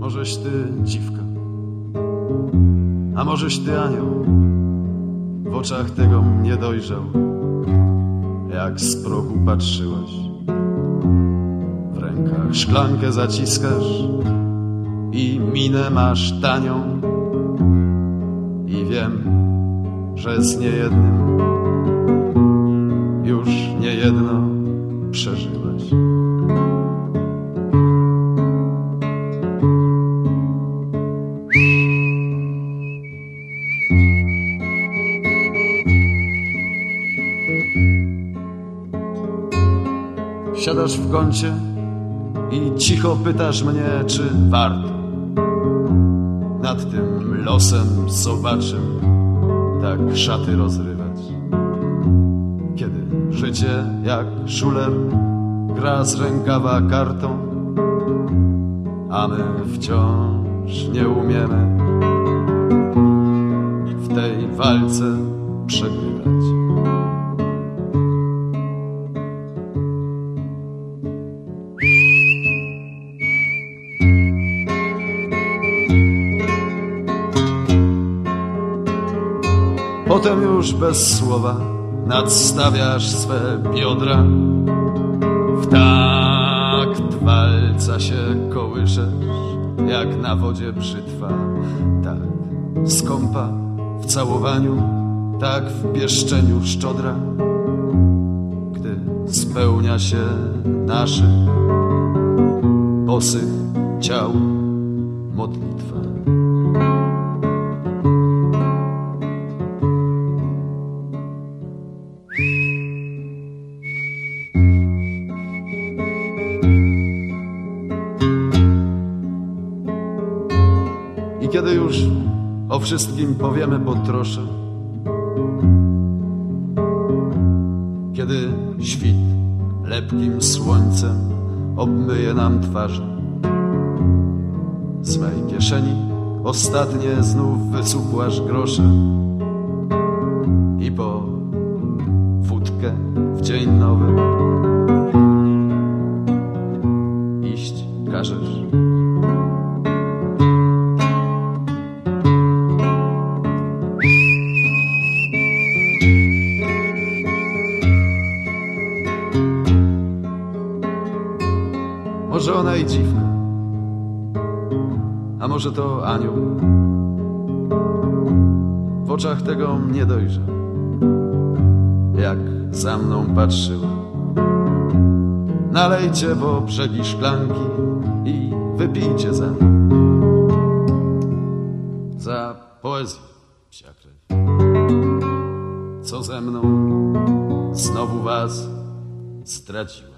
Możeś ty dziwka, a możeś ty anioł, w oczach tego mnie dojrzał, jak z progu patrzyłaś. W rękach szklankę zaciskasz, i minę masz tanią. I wiem, że z niejednym już niejedno przeżyłaś. Siadasz w kącie i cicho pytasz mnie, czy warto nad tym losem zobaczym tak szaty rozrywać. Kiedy życie jak szuler gra z rękawa kartą, a my wciąż nie umiemy w tej walce przegrywać. Potem już bez słowa nadstawiasz swe biodra. W takt walca się kołyszesz, jak na wodzie brzytwa. Tak skąpa w całowaniu, tak w pieszczeniu szczodra. Gdy spełnia się naszych bosych ciał modlitwa. Kiedy już o wszystkim powiemy po trosze, kiedy świt lepkim słońcem obmyje nam twarze, z mej kieszeni ostatnie znów wysupłasz grosze i po wódkę w dzień nowy iść każesz. Może ona i dziwka, a może to anioł. W oczach tego mnie dojrzał, jak za mną patrzyła. Nalejcie po brzegi szklanki i wypijcie za za poezję, psia krew. Co ze mną znowu was zdradziła.